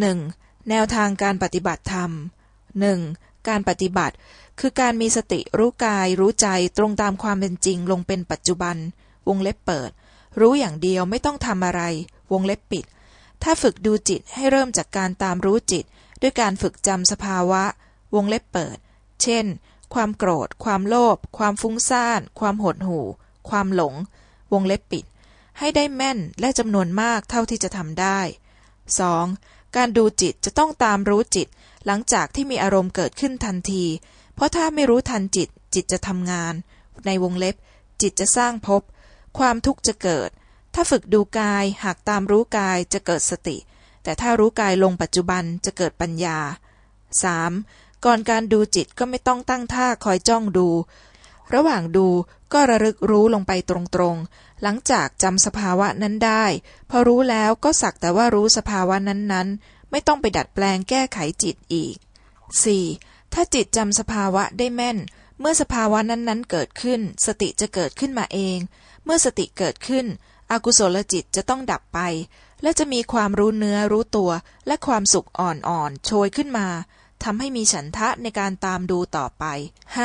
หนึ่งแนวทางการปฏิบัติธรรมหนึ่งการปฏิบัติ คือการมีสติรู้กายรู้ใจตรงตามความเป็นจริงลงเป็นปัจจุบัน วงเล็บเปิด รู้อย่างเดียวไม่ต้องทำอะไร วงเล็บปิด ถ้าฝึกดูจิตให้เริ่มจากการตามรู้จิต ด้วยการฝึกจำสภาวะ วงเล็บเปิด เช่น ความโกรธ ความโลภความฟุ้งซ่าน ความหดหู่ ความหลง วงเล็บปิด ให้ได้แม่นและจำนวนมากเท่าที่จะทำได้ 2. การดูจิตจะต้องตามรู้จิต หลังจากที่มีอารมณ์เกิดขึ้นทันที เพราะถ้าไม่รู้ทันจิต จิตจะทำงาน ในวงเล็บ จิตจะสร้างภพความทุกข์จะเกิด ถ้าฝึกดูกายหากตามรู้กายจะเกิดสติ แต่ถ้ารู้กายลงปัจจุบันจะเกิดปัญญา 3. ก่อนการดูจิตก็ไม่ต้องตั้งท่าคอยจ้องดู ระหว่างดูก็ระลึกรู้ลงไปตรงๆ หลังจากจำสภาวะนั้นได้ พอรู้แล้วก็สักแต่ว่ารู้สภาวะนั้นๆ ไม่ต้องไปดัดแปลงแก้ไขจิตอีก 4. ถ้าจิตจำสภาวะได้แม่น เมื่อสภาวะนั้นๆ เกิดขึ้น สติจะเกิดขึ้นมาเอง เมื่อสติเกิดขึ้น อกุศลจิตจะต้องดับไป และจะมีความรู้เนื้อรู้ตัว และความสุขอ่อนๆโชยขึ้นมา ทำให้มีฉันทะในการตามดูต่อไป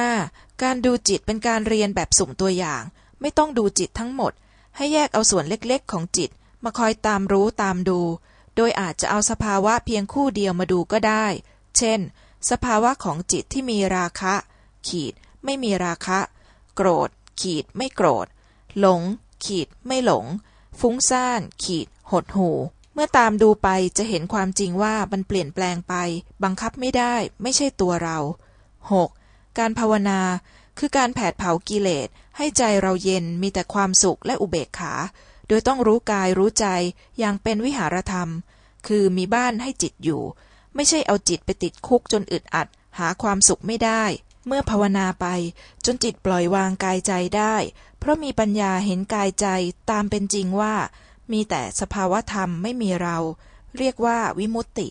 5. การดูจิตเป็นการเรียนแบบสุ่มตัวอย่าง ไม่ต้องดูจิตทั้งหมด ให้แยกเอาส่วนเล็กๆ ของจิต มาคอยตามรู้ตามดู โดยอาจจะเอาสภาวะเพียงคู่เดียวมาดูก็ได้ เช่น สภาวะของจิตที่มีราคะ ขีด ไม่มีราคะ โกรธ ขีด ไม่โกรธ หลง ขีด ไม่หลง ฟุ้งซ่าน ขีด หดหู เมื่อตามดูไปจะเห็นความจริงว่ามันเปลี่ยนแปลงไป บังคับไม่ได้ ไม่ใช่ตัวเรา 6. การภาวนา คือการแผดเผากิเลส ให้ใจเราเย็นมีแต่ความสุขและอุเบกขา โดยต้องรู้กายรู้ใจอย่างเป็นวิหารธรรม คือมีบ้านให้จิตอยู่ ไม่ใช่เอาจิตไปติดคุกจนอึดอัด หาความสุขไม่ได้ เมื่อภาวนาไป จนจิตปล่อยวางกายใจได้ เพราะมีปัญญาเห็นกายใจตามเป็นจริงว่า มีแต่สภาวธรรมไม่มีเรา เรียกว่าวิมุตติ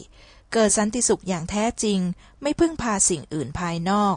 เกิดสันติสุขอย่างแท้จริง ไม่พึ่งพาสิ่งอื่นภายนอก